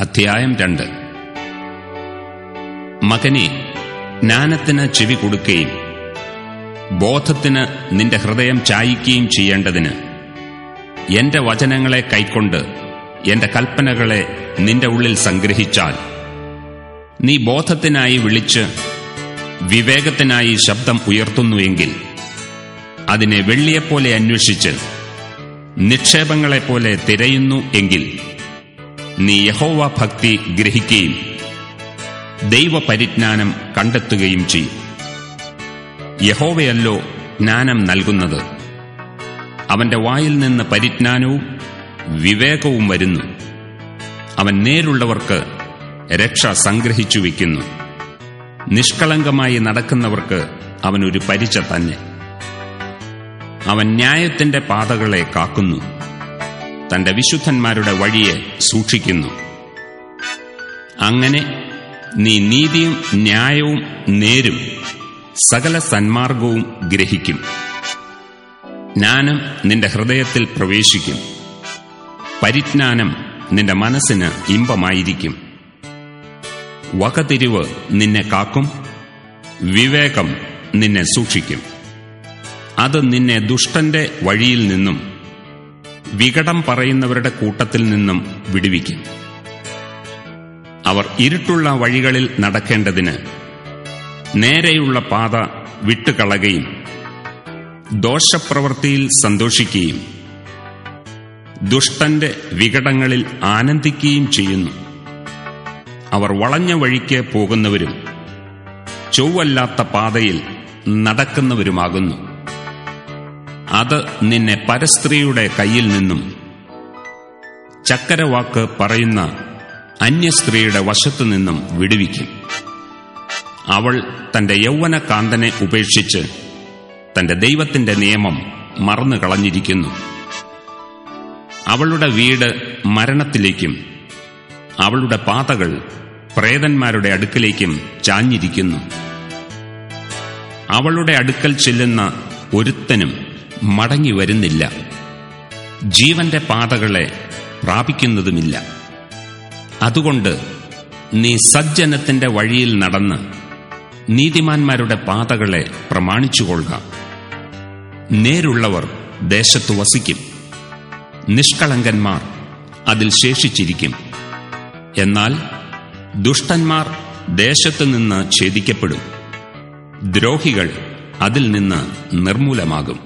അധ്യായം രണ്ട്. മകനെ ജ്ഞാനത്തിന് ചെവി കൊടുക്കുകയും ബോധത്തിന് നിന്റെ ഹൃദയം ചായിക്കുകയും ചെയ്യേണ്ടതിന് എന്റെ വചനങ്ങളെ കൈക്കൊണ്ട് എന്റെ കൽപ്പനകളെ നിന്റെ ഉള്ളിൽ സംഗ്രഹിച്ചാൽ. നീ ബോധത്തിനായി വിളിച്ച് വിവേകത്തിനായി ശബ്ദം ഉയർത്തുന്നുവെങ്കിൽ അതിനെ വെള്ളിയെപ്പോലെ അന്വേഷിച്ച് നിക്ഷേപങ്ങളെപ്പോലെ തിരയുന്നു എങ്കിൽ നീ യഹോവ ഭക്തി ഗ്രഹിക്കുകയും ദൈവപരിജ്ഞാനം കണ്ടെത്തുകയും ചെയ്യും. യഹോവയല്ലോ ജ്ഞാനം നൽകുന്നത്. അവന്റെ വായിൽ നിന്ന് പരിജ്ഞാനവും വിവേകവും വരുന്നു. അവൻ നേരുള്ളവർക്ക് രക്ഷ സംഗ്രഹിച്ചു വയ്ക്കുന്നു. നിഷ്കളങ്കമായി നടക്കുന്നവർക്ക് അവനൊരു പരിച തന്നെ. അവൻ ന്യായത്തിന്റെ പാതകളെ കാക്കുന്നു. തന്റെ വിശുദ്ധന്മാരുടെ വഴിയെ സൂക്ഷിക്കുന്നു. അങ്ങനെ നീ നീതിയും ന്യായവും നേരും സകല സന്മാർഗവും ഗ്രഹിക്കും. ജ്ഞാനം നിന്റെ ഹൃദയത്തിൽ പ്രവേശിക്കും. പരിജ്ഞാനം നിന്റെ മനസ്സിന് ഇമ്പമായിരിക്കും. വകതിരിവ് നിന്നെ കാക്കും വിവേകം നിന്നെ സൂക്ഷിക്കും. അത് നിന്നെ ദുഷ്ടന്റെ വഴിയിൽ നിന്നും വികടം പറയുന്നവരുടെ കൂട്ടത്തിൽ നിന്നും വിടുവിക്കും. അവർ ഇരുട്ടുള്ള വഴികളിൽ നടക്കേണ്ടതിന് നേരെയുള്ള പാത വിട്ടുകളയുകയും ദോഷപ്രവൃത്തിയിൽ സന്തോഷിക്കുകയും ദുഷ്ടന്റെ വികടങ്ങളിൽ ആനന്ദിക്കുകയും ചെയ്യുന്നു. അവർ വളഞ്ഞ വഴിക്ക് പോകുന്നവരും ചൊവ്വല്ലാത്ത പാതയിൽ നടക്കുന്നവരുമാകുന്നു. അത് നിന്നെ പരസ്ത്രീയുടെ കയ്യിൽ നിന്നും ചക്കരവാക്ക് പറയുന്ന അന്യസ്ത്രീയുടെ വശത്തു നിന്നും വിടുവിക്കും. അവൾ തന്റെ യൗവന കാന്തനെ ഉപേക്ഷിച്ച് തന്റെ ദൈവത്തിന്റെ നിയമം മറന്നു കളഞ്ഞിരിക്കുന്നു. അവളുടെ വീട് മരണത്തിലേക്കും അവളുടെ പാതകൾ പ്രേതന്മാരുടെ അടുക്കലേക്കും ചാഞ്ഞിരിക്കുന്നു. അവളുടെ അടുക്കൽ ചെല്ലുന്ന ഒരുത്തനും മടങ്ങി വരുന്നില്ല. ജീവന്റെ പാതകളെ പ്രാപിക്കുന്നതുമില്ല. അതുകൊണ്ട് നീ സജ്ജനത്തിന്റെ വഴിയിൽ നടന്ന് നീതിമാന്മാരുടെ പാതകളെ പ്രമാണിച്ചുകൊള്ളുക. നേരുള്ളവർ ദേശത്തു വസിക്കും. നിഷ്കളങ്കന്മാർ അതിൽ ശേഷിച്ചിരിക്കും. എന്നാൽ ദുഷ്ടന്മാർ ദേശത്തു നിന്ന് ഛേദിക്കപ്പെടും. ദ്രോഹികൾ അതിൽ നിന്ന് നിർമൂലമാകും